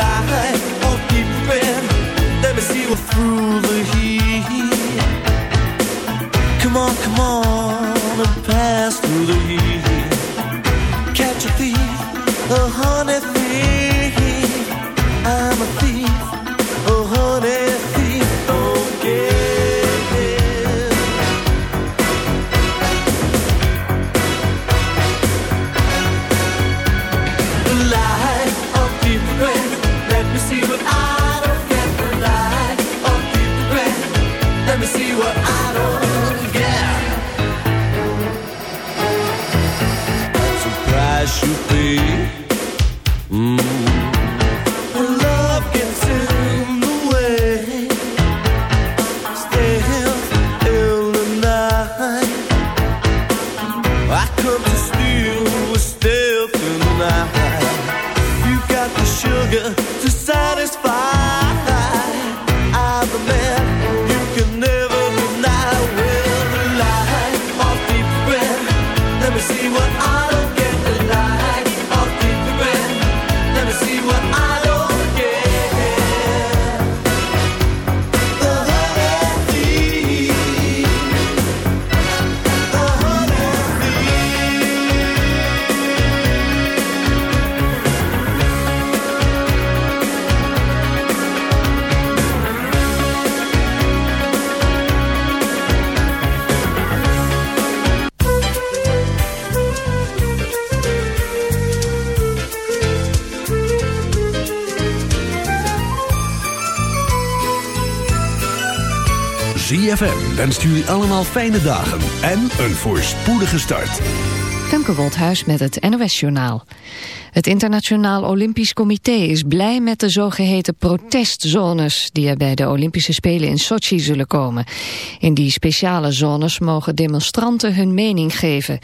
light of deep end. Let me see you through the heat. Come on, come on, and pass through the heat. Catch a thief, a honey thief. Fijne dagen en een voorspoedige start. Femke Woldhuis met het NOS Journaal. Het Internationaal Olympisch Comité is blij met de zogeheten protestzones... die er bij de Olympische Spelen in Sochi zullen komen. In die speciale zones mogen demonstranten hun mening geven.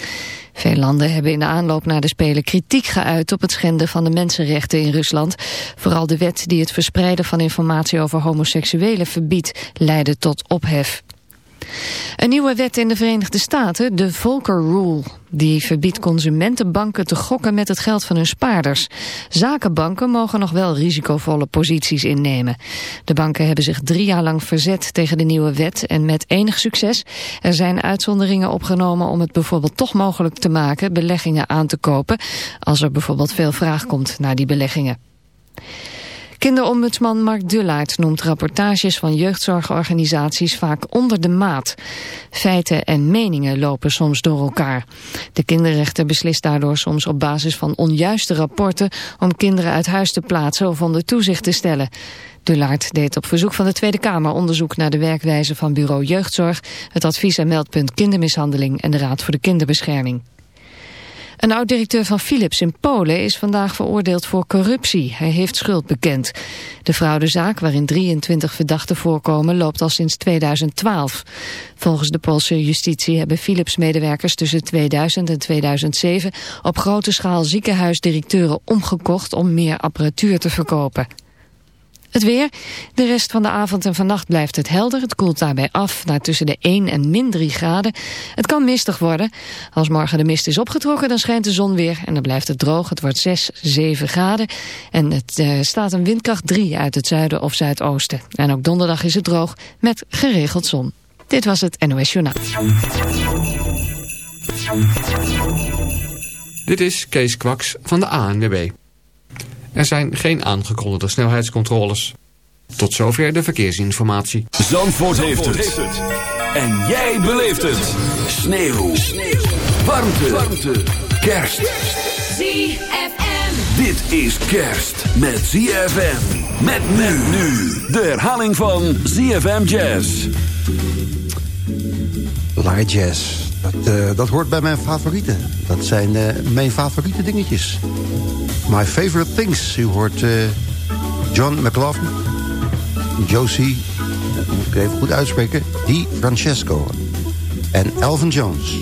Veel landen hebben in de aanloop naar de Spelen kritiek geuit op het schenden van de mensenrechten in Rusland. Vooral de wet die het verspreiden van informatie over homoseksuelen verbiedt, leidde tot ophef. Een nieuwe wet in de Verenigde Staten, de Volcker Rule. Die verbiedt consumentenbanken te gokken met het geld van hun spaarders. Zakenbanken mogen nog wel risicovolle posities innemen. De banken hebben zich drie jaar lang verzet tegen de nieuwe wet en met enig succes. Er zijn uitzonderingen opgenomen om het bijvoorbeeld toch mogelijk te maken beleggingen aan te kopen. Als er bijvoorbeeld veel vraag komt naar die beleggingen. Kinderombudsman Mark Dullaert noemt rapportages van jeugdzorgorganisaties vaak onder de maat. Feiten en meningen lopen soms door elkaar. De kinderrechter beslist daardoor soms op basis van onjuiste rapporten om kinderen uit huis te plaatsen of onder toezicht te stellen. Dullaert deed op verzoek van de Tweede Kamer onderzoek naar de werkwijze van bureau jeugdzorg, het advies- en meldpunt kindermishandeling en de Raad voor de Kinderbescherming. Een oud-directeur van Philips in Polen is vandaag veroordeeld voor corruptie. Hij heeft schuld bekend. De fraudezaak, waarin 23 verdachten voorkomen, loopt al sinds 2012. Volgens de Poolse justitie hebben Philips-medewerkers tussen 2000 en 2007 op grote schaal ziekenhuisdirecteuren omgekocht om meer apparatuur te verkopen. Het weer. De rest van de avond en vannacht blijft het helder. Het koelt daarbij af naar tussen de 1 en min 3 graden. Het kan mistig worden. Als morgen de mist is opgetrokken, dan schijnt de zon weer. En dan blijft het droog. Het wordt 6, 7 graden. En het uh, staat een windkracht 3 uit het zuiden of zuidoosten. En ook donderdag is het droog met geregeld zon. Dit was het NOS Journaal. Dit is Kees Kwaks van de ANWB. Er zijn geen aangekondigde snelheidscontroles. Tot zover de verkeersinformatie. Zandvoort, heeft, het. En jij beleeft het. Sneeuw. Sneeuw. Warmte. Warmte. Kerst. ZFM. Dit is kerst met ZFM. Met men nu. De herhaling van ZFM Jazz. Light Jazz. Dat, uh, dat hoort bij mijn favorieten. Dat zijn uh, mijn favoriete dingetjes. My Favorite Things. U hoort uh, John McLaughlin, Josie, moet ik even goed uitspreken, Di Francesco en Elvin Jones.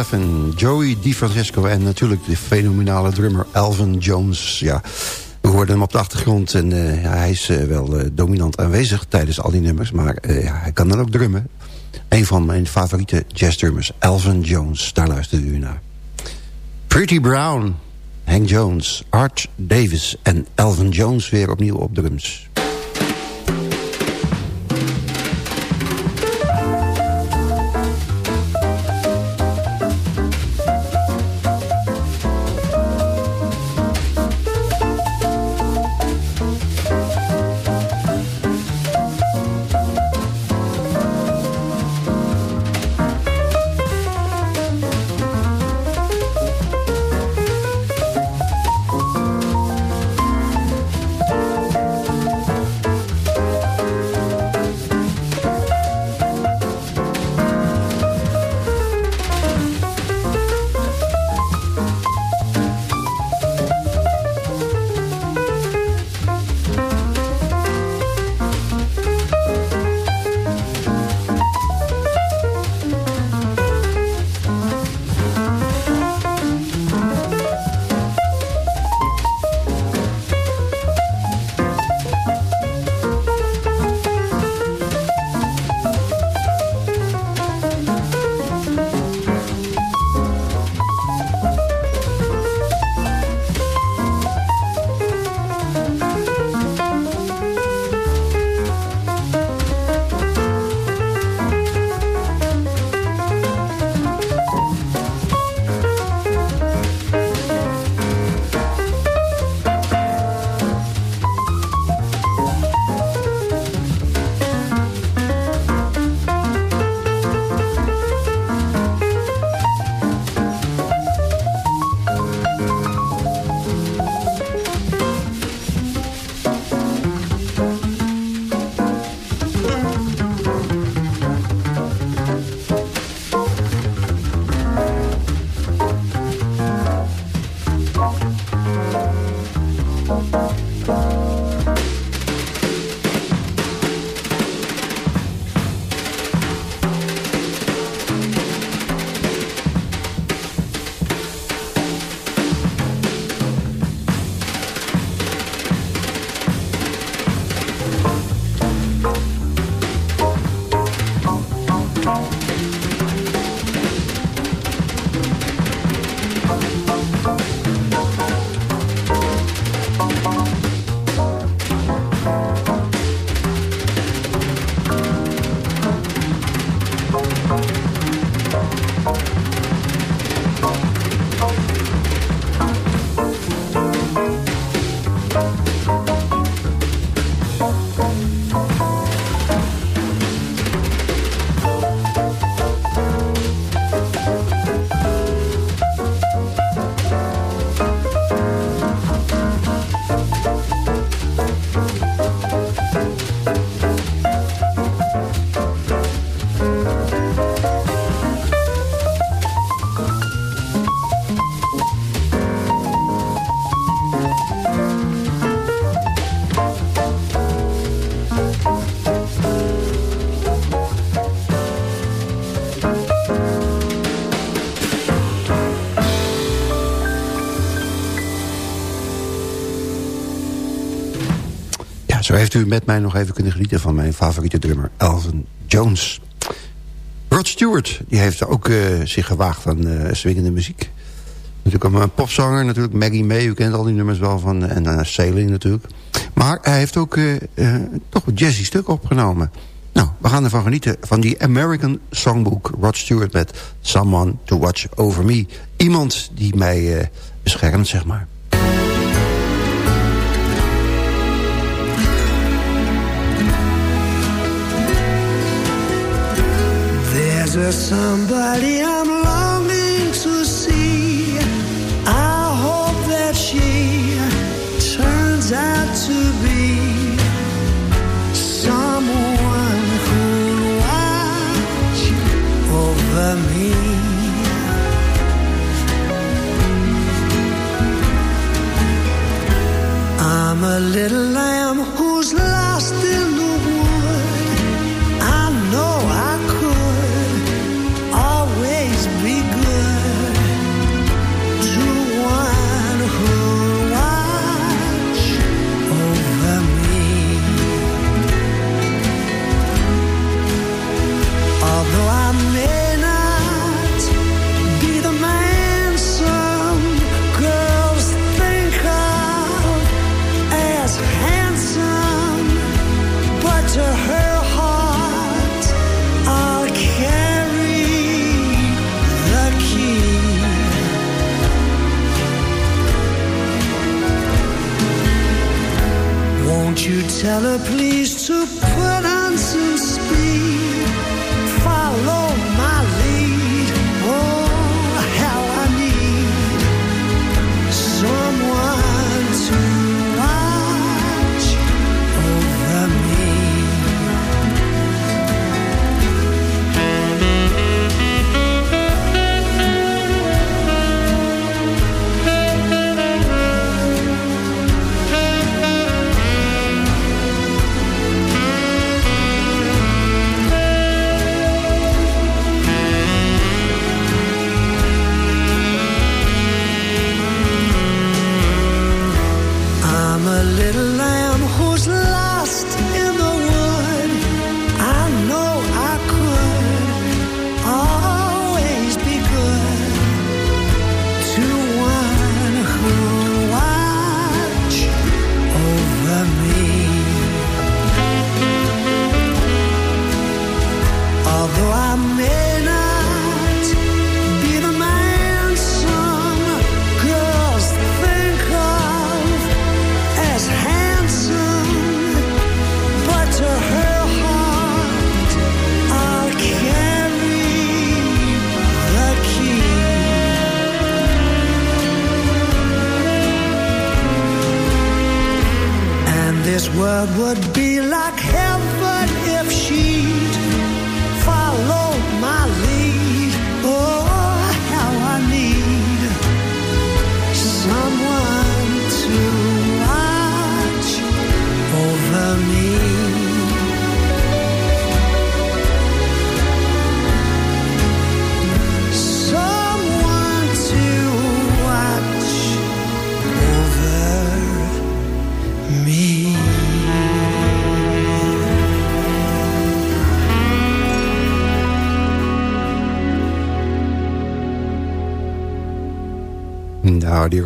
McLaughlin, Joey DiFrancesco en natuurlijk de fenomenale drummer Alvin Jones. Ja, we hoorden hem op de achtergrond en ja, hij is uh, wel uh, dominant aanwezig tijdens al die nummers. Maar hij kan dan ook drummen. Een van mijn favoriete jazzdrummers, Alvin Jones. Daar luistert u naar. Pretty Brown, Hank Jones, Art Davis en Alvin Jones weer opnieuw op drums. Bye. Zo heeft u met mij nog even kunnen genieten van mijn favoriete drummer Alvin Jones. Rod Stewart, die heeft ook uh, zich gewaagd aan uh, swingende muziek. Natuurlijk een popzanger, natuurlijk Maggie May, u kent al die nummers wel van, en uh, Sailing natuurlijk. Maar hij heeft ook toch een jazzy stuk opgenomen. Nou, we gaan ervan genieten van die American Songbook. Rod Stewart met Someone to Watch Over Me. Iemand die mij beschermt, zeg maar. Is there somebody I'm longing to see? I hope that she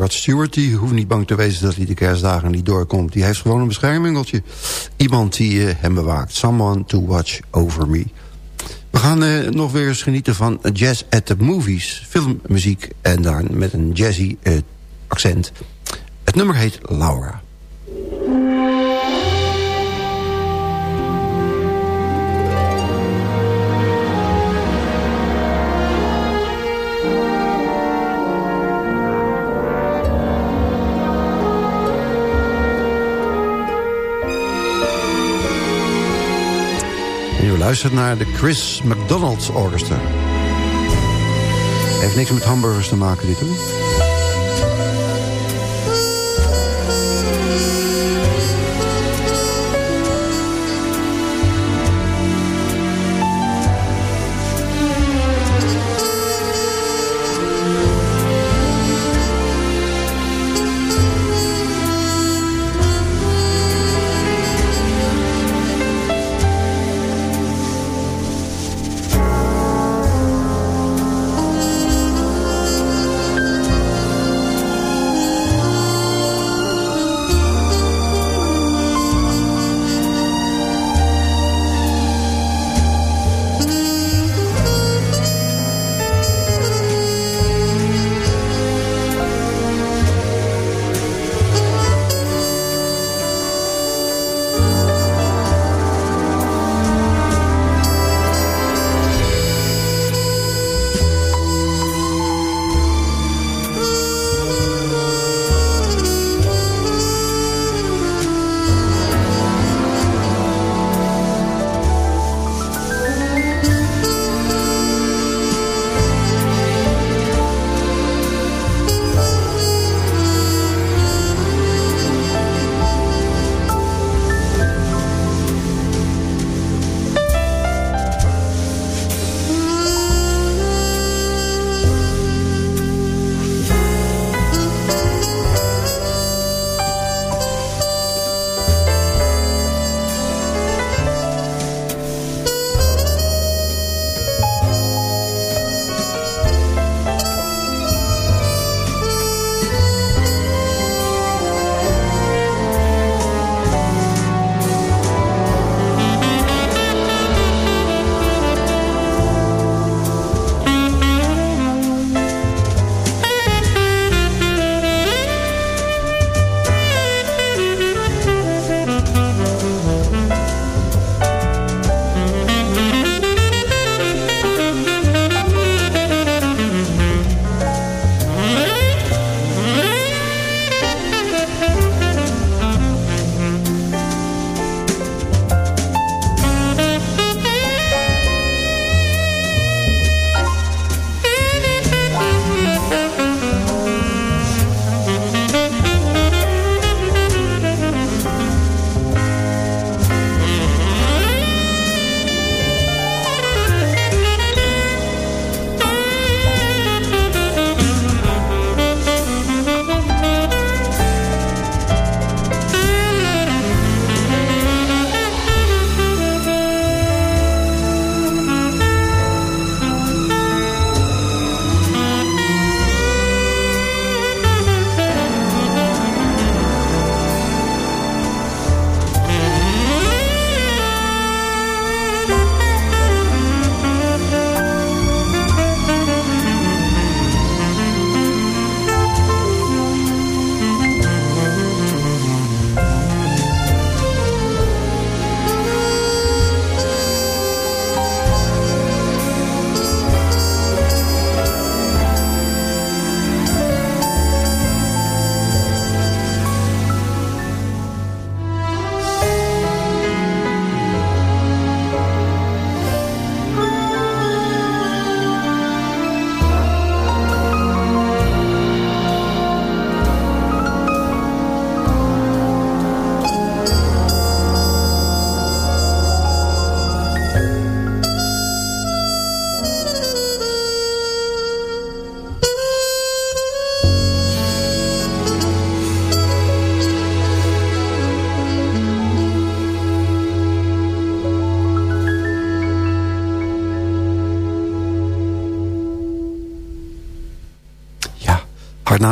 Rod Stewart die hoeft niet bang te wezen dat hij de kerstdagen niet doorkomt. Die heeft gewoon een beschermingeltje. Iemand die eh, hem bewaakt. Someone to watch over me. We gaan eh, nog weer eens genieten van Jazz at the Movies. Filmmuziek en daar met een jazzy eh, accent. Het nummer heet Laura. Luistert naar de Chris McDonald's Orchestra. Heeft niks met hamburgers te maken dit hoor.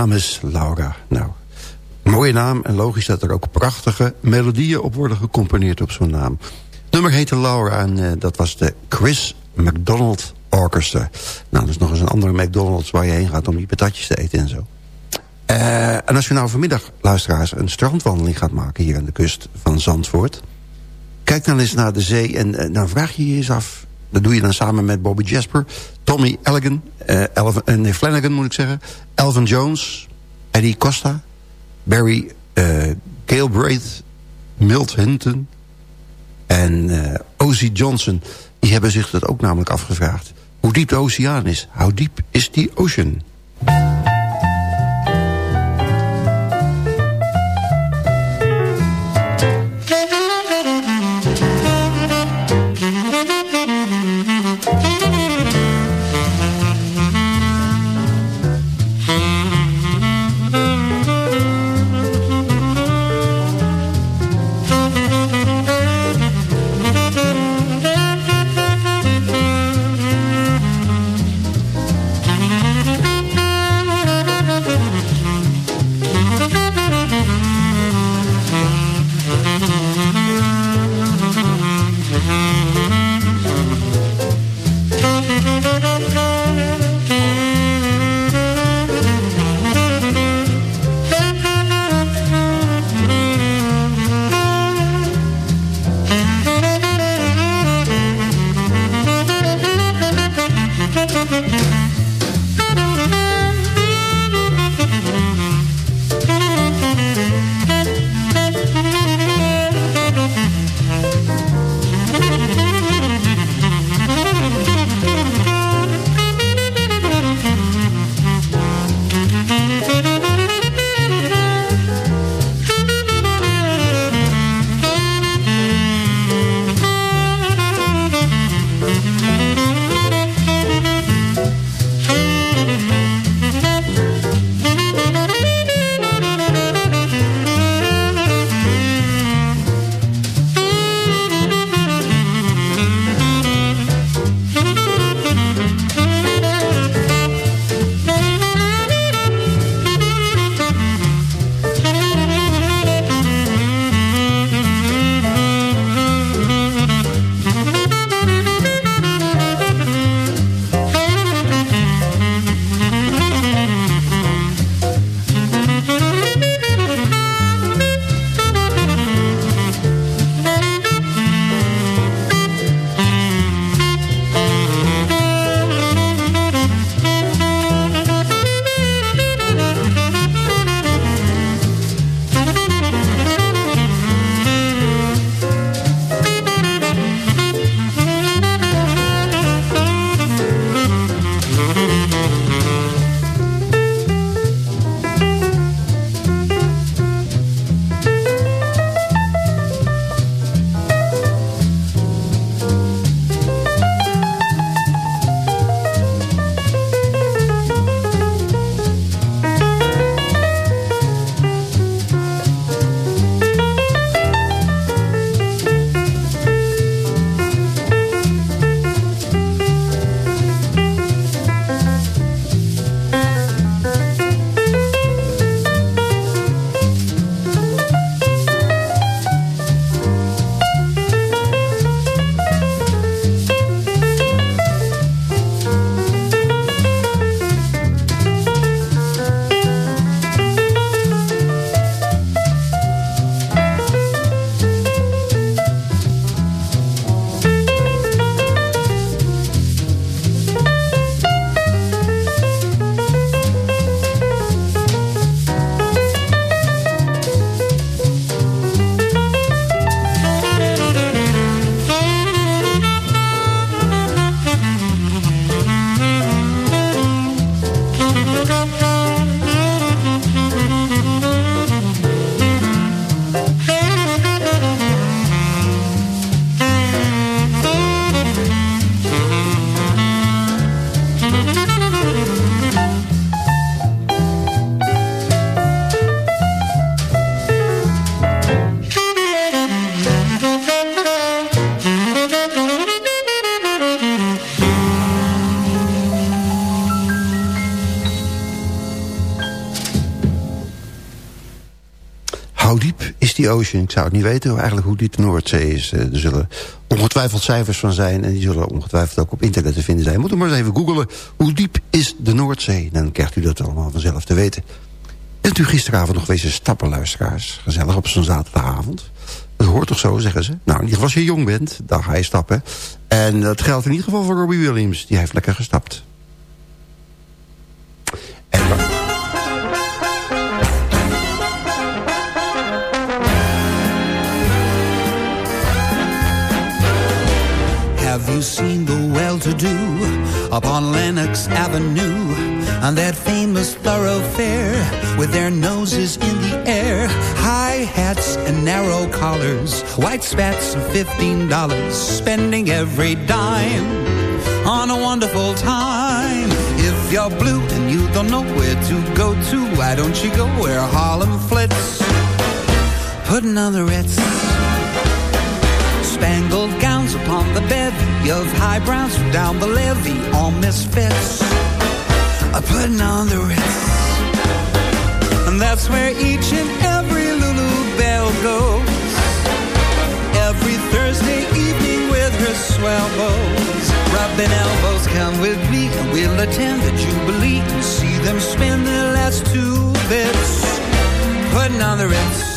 Naam is Laura. Nou, mooie naam en logisch dat er ook prachtige melodieën op worden gecomponeerd op zo'n naam. Het nummer heette Laura en uh, dat was de Chris McDonald Orchestra. Nou, dat is nog eens een andere McDonald's waar je heen gaat om die patatjes te eten en zo. Uh, en als je nou vanmiddag, luisteraars, een strandwandeling gaat maken... hier aan de kust van Zandvoort... kijk dan eens naar de zee en uh, dan vraag je je eens af... dat doe je dan samen met Bobby Jasper, Tommy Elligan, uh, Flanagan moet ik zeggen... Elvin Jones, Eddie Costa, Barry uh, Galbraith, Milt Hinton en uh, Ozzy Johnson... die hebben zich dat ook namelijk afgevraagd. Hoe diep de oceaan is. How deep is the ocean? Ocean? Ik zou het niet weten eigenlijk hoe diep de Noordzee is. Er zullen ongetwijfeld cijfers van zijn... en die zullen ongetwijfeld ook op internet te vinden zijn. Moet u maar eens even googelen. Hoe diep is de Noordzee? Dan krijgt u dat allemaal vanzelf te weten. Bent u gisteravond nog wezen stappen, luisteraars? Gezellig op zo'n zaterdagavond. Dat hoort toch zo, zeggen ze? Nou, in ieder geval als je jong bent, dan ga je stappen. En dat geldt in ieder geval voor Robbie Williams. Die heeft lekker gestapt. En... Have you seen the well-to-do upon Lenox Avenue on that famous thoroughfare with their noses in the air, high hats and narrow collars, white spats and fifteen dollars, spending every dime on a wonderful time. If you're blue and you don't know where to go to, why don't you go where Harlem flits? Putting on the Ritz spangled gowns upon the bevy of high browns down the levee, all misfits are putting on the Ritz. And that's where each and every Lulu Bell goes. Every Thursday evening with her swell bows. Rubbing elbows, come with me and we'll attend the Jubilee and see them spend their last two bits. Putting on the Ritz.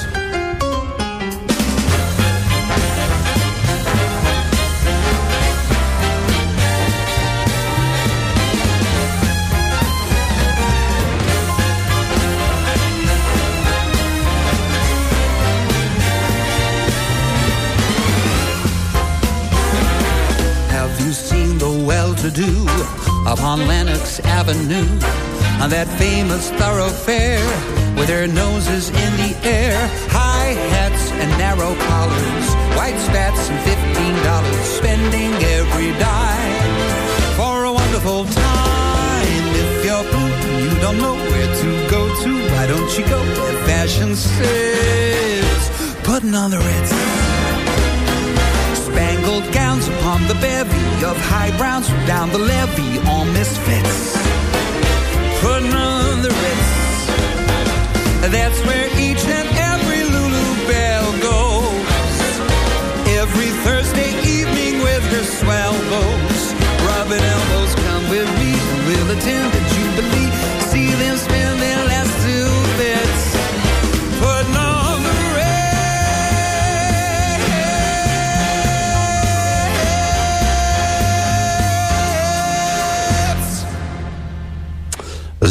Do upon Lenox Avenue on that famous thoroughfare with their noses in the air, high hats and narrow collars, white spats and fifteen dollars, spending every dime. For a wonderful time. If you're blue you don't know where to go to, why don't you go where fashion says, putting on the Ritz spangled gowns upon the bevy of high browns down the levee, all misfits. Putting on the Ritz. That's where each and every Lulu Bell goes. Every Thursday evening with her swell bows. Rubbing elbows, come with me, and we'll attend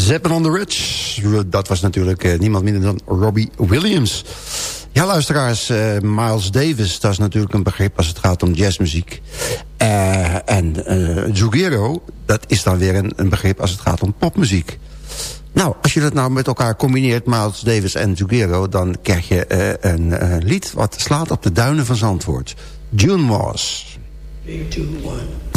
Zeppen on the Ridge. Dat was natuurlijk uh, niemand minder dan Robbie Williams. Ja, luisteraars, uh, Miles Davis, dat is natuurlijk een begrip als het gaat om jazzmuziek. Uh, en Zugero, dat is dan weer een, een, begrip als het gaat om popmuziek. Nou, als je dat nou met elkaar combineert, Miles Davis en Zugero... dan krijg je een lied wat slaat op de duinen van Zandvoort. June Moss. 3, 2, 1...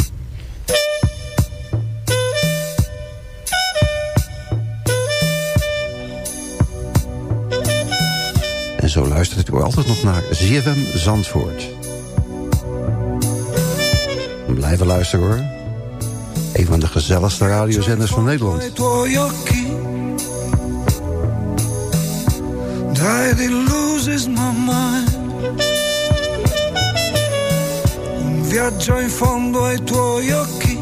luistert u altijd nog naar ZFM Zandvoort. Blijven luisteren hoor. Een van de gezelligste radiozenders van Nederland. Daddy loses my mind Un viaggio in fondo ai tuoi occhi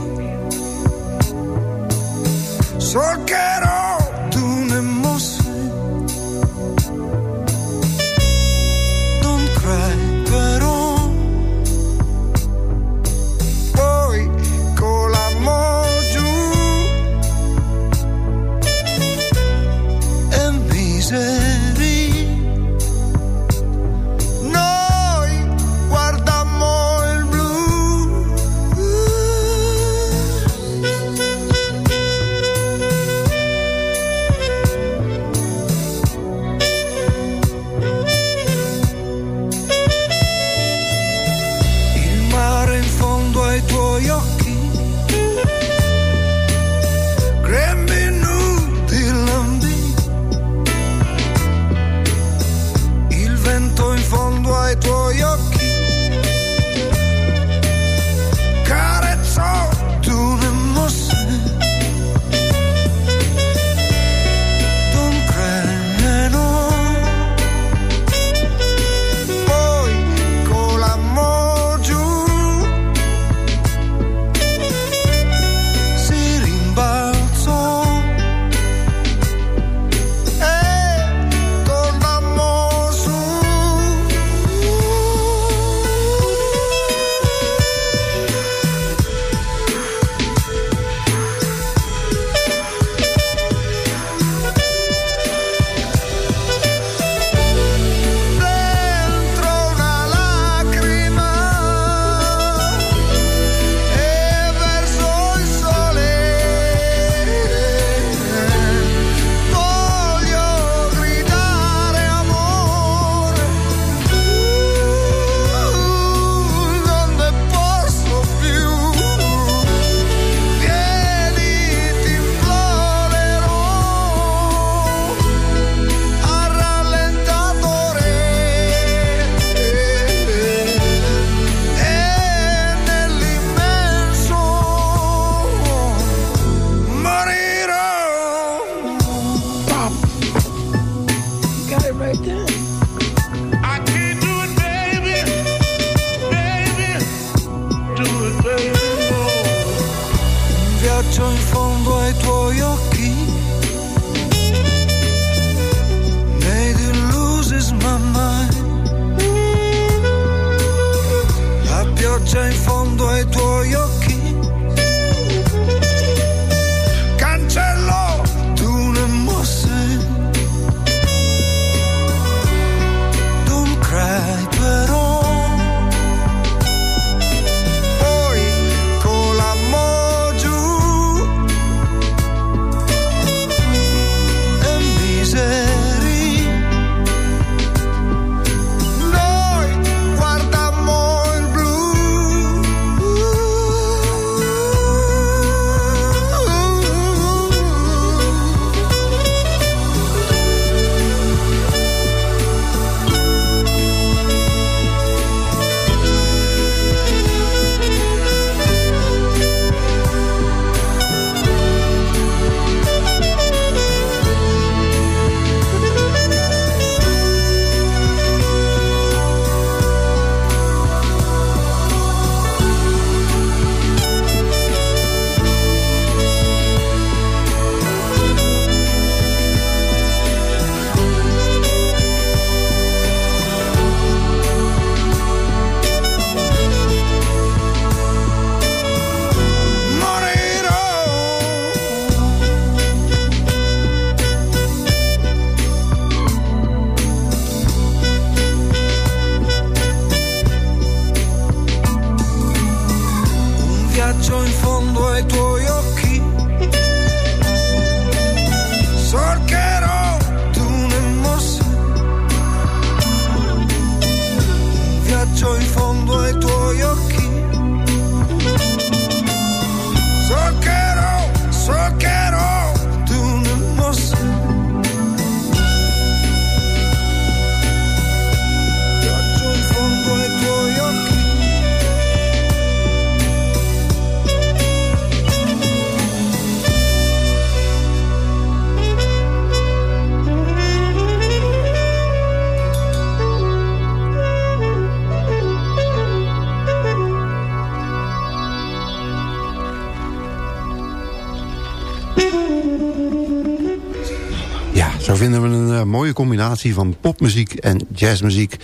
combinatie van popmuziek en jazzmuziek.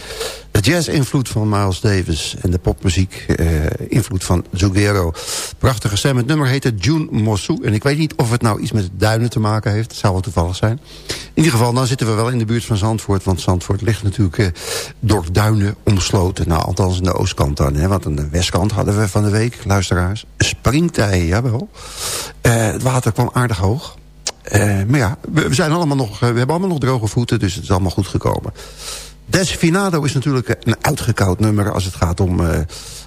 De jazz-invloed van Miles Davis en de popmuziek-invloed uh, van Zugero. Prachtige stem. Het nummer heette June Mossou. En ik weet niet of het nou iets met duinen te maken heeft. Zou wel toevallig zijn. In ieder geval, dan zitten we wel in de buurt van Zandvoort. Want Zandvoort ligt natuurlijk uh, door duinen omsloten. Nou, althans aan de oostkant dan. Hè, want aan de westkant hadden we van de week, luisteraars, springtij, jawel. het water kwam aardig hoog. Uh, maar ja, we, zijn allemaal nog, we hebben allemaal nog droge voeten, dus het is allemaal goed gekomen. Desfinado is natuurlijk een uitgekoud nummer als het gaat om uh,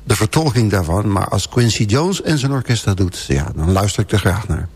de vertolking daarvan. Maar als Quincy Jones en zijn orkest dat doet, ja, dan luister ik er graag naar.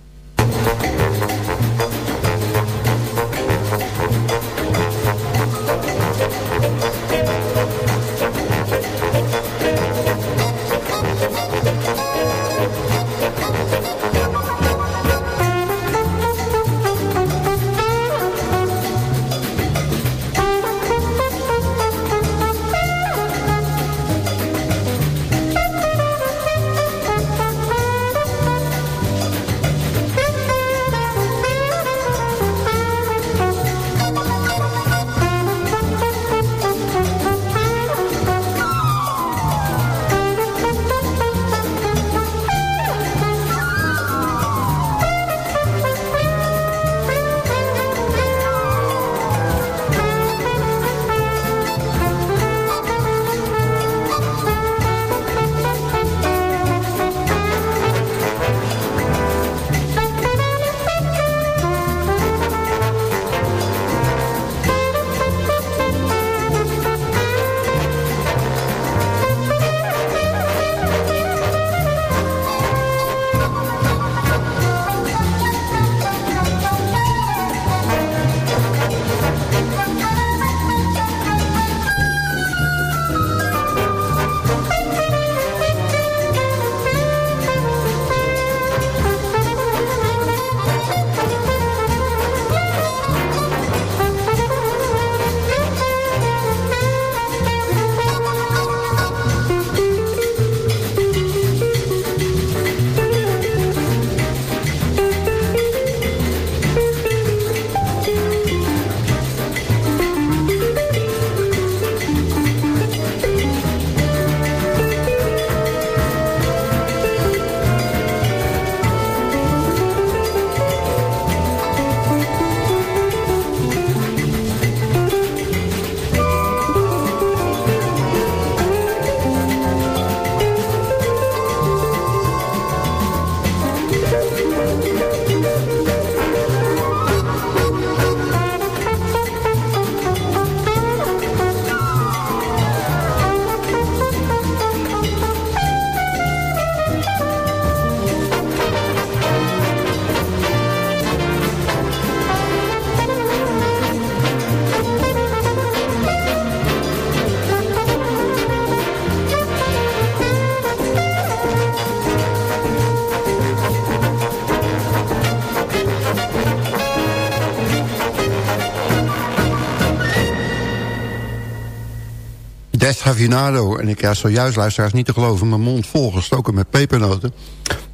Deshavinado. En ik ja, zojuist, luisteraars, niet te geloven... mijn mond volgestoken met pepernoten.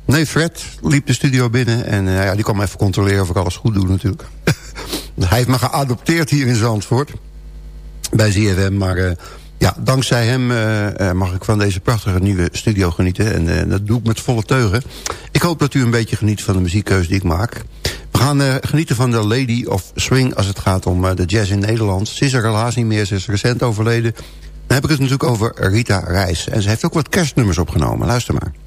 Nee, Fred liep de studio binnen... en uh, ja, die kwam even controleren of ik alles goed doe natuurlijk. Hij heeft me geadopteerd hier in Zandvoort. Bij ZFM, maar... Uh, ja, dankzij hem uh, mag ik van deze prachtige nieuwe studio genieten. En dat doe ik met volle teugen. Ik hoop dat u een beetje geniet van de muziekkeuze die ik maak. We gaan genieten van de Lady of Swing als het gaat om de jazz in Nederland. Ze is er helaas niet meer, ze is recent overleden. Dan heb ik het natuurlijk over Rita Reis. En ze heeft ook wat kerstnummers opgenomen. Luister maar.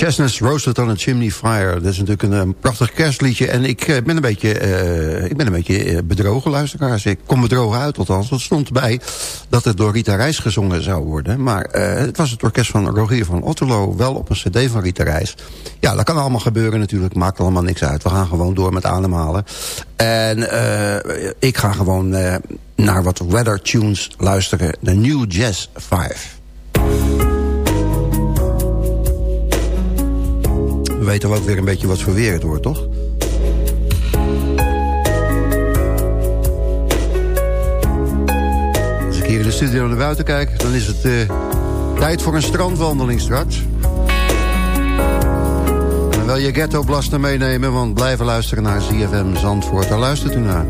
Chestnuts Roasted on a Chimney Fire. Dat is natuurlijk een, een prachtig kerstliedje. En ik uh, ben een beetje, uh, ik ben een beetje bedrogen, luisteraars. Ik kom bedrogen uit, althans. Dat stond erbij dat het door Rita Reis gezongen zou worden. Maar het was het orkest van Rogier van Otterlo. Wel op een cd van Rita Reis. Ja, dat kan allemaal gebeuren natuurlijk. Maakt allemaal niks uit. We gaan gewoon door met ademhalen. En ik ga gewoon naar wat weather tunes luisteren. De New Jazz 5. We weten ook weer een beetje wat voor weer het wordt, toch? Als ik hier in de studio naar buiten kijk... dan is het uh, tijd voor een strandwandeling straks. En wil je Ghetto Blaster meenemen... want blijven luisteren naar ZFM Zandvoort. Daar luistert u naar.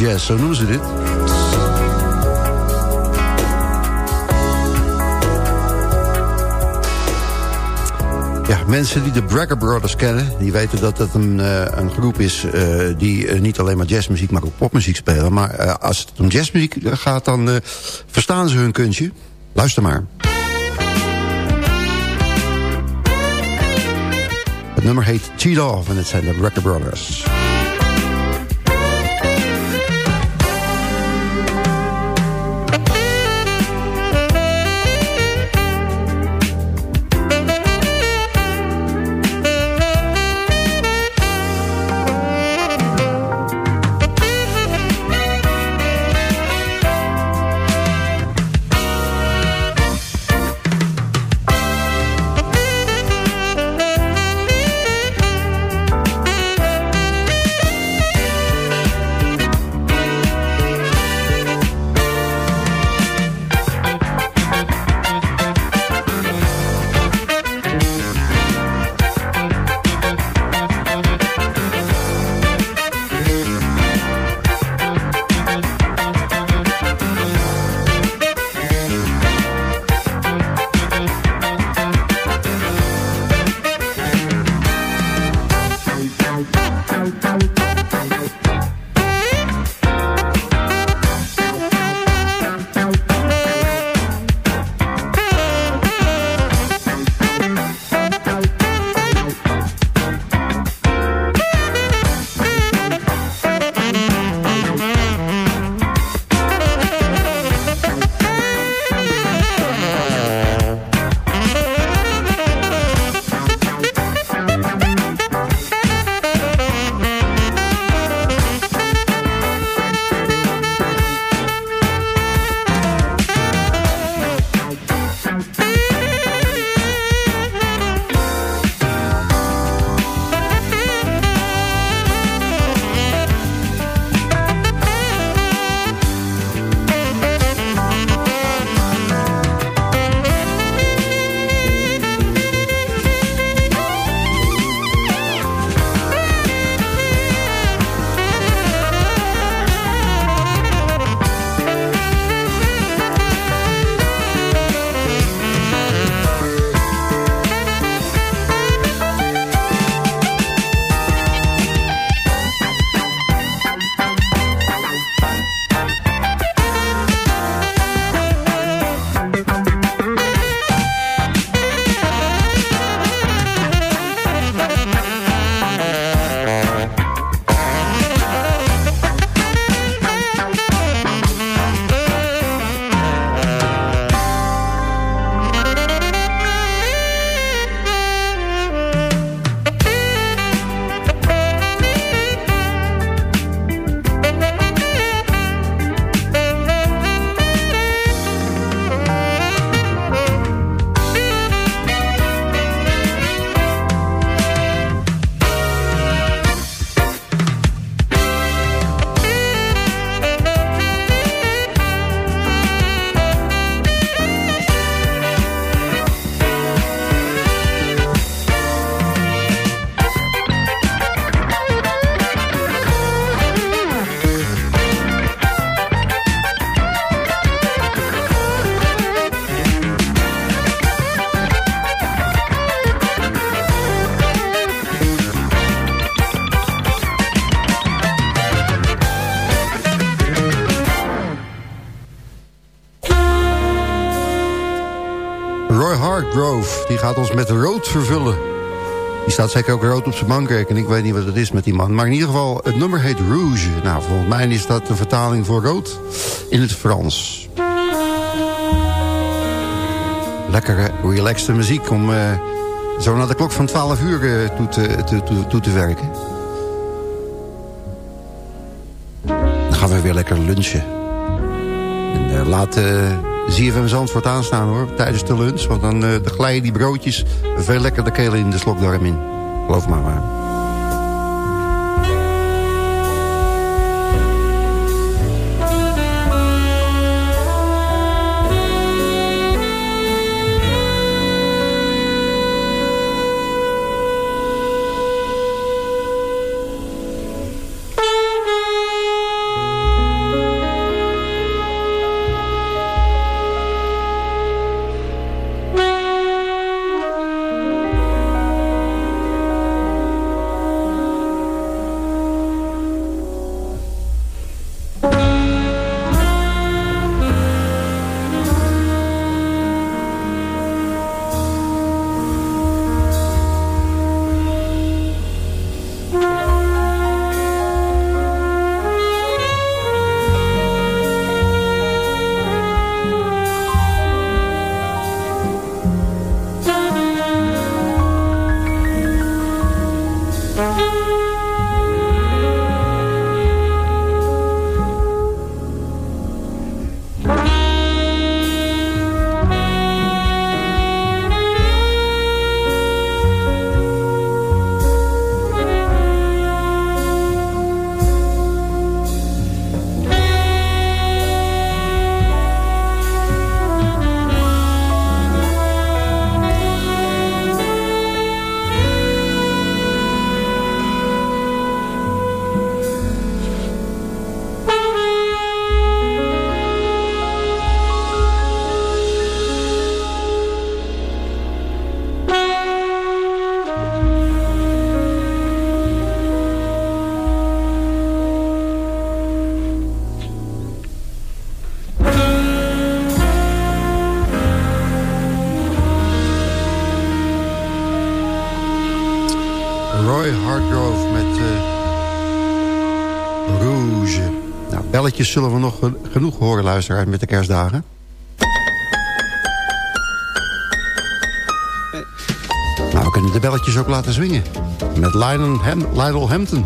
Jazz, zo noemen ze dit. Ja, mensen die de Bragger Brothers kennen... die weten dat het een, uh, een groep is uh, die uh, niet alleen maar jazzmuziek... maar ook popmuziek spelen. Maar als het om jazzmuziek gaat, dan verstaan ze hun kunstje. Luister maar. Het nummer heet Cheat Off en het zijn de Bragger Brothers. Die gaat ons met rood vervullen. Die staat zeker ook rood op zijn bankrekening. Ik weet niet wat het is met die man. Maar in ieder geval, het nummer heet Rouge. Nou, volgens mij is dat de vertaling voor rood in het Frans. Lekkere, relaxte muziek om uh, zo naar de klok van 12 uur uh, toe, te, te werken. Dan gaan we weer lekker lunchen. En uh, laat ZFM Zandvoort aanstaan hoor, tijdens de lunch. Want dan, uh, glijden die broodjes veel lekker de kelen in de slokdarm in. Geloof maar maar. Zullen we nog genoeg horen, luisteren met de kerstdagen. Nou, we kunnen de belletjes ook laten zwingen. Met Lionel, Ham Lionel Hampton.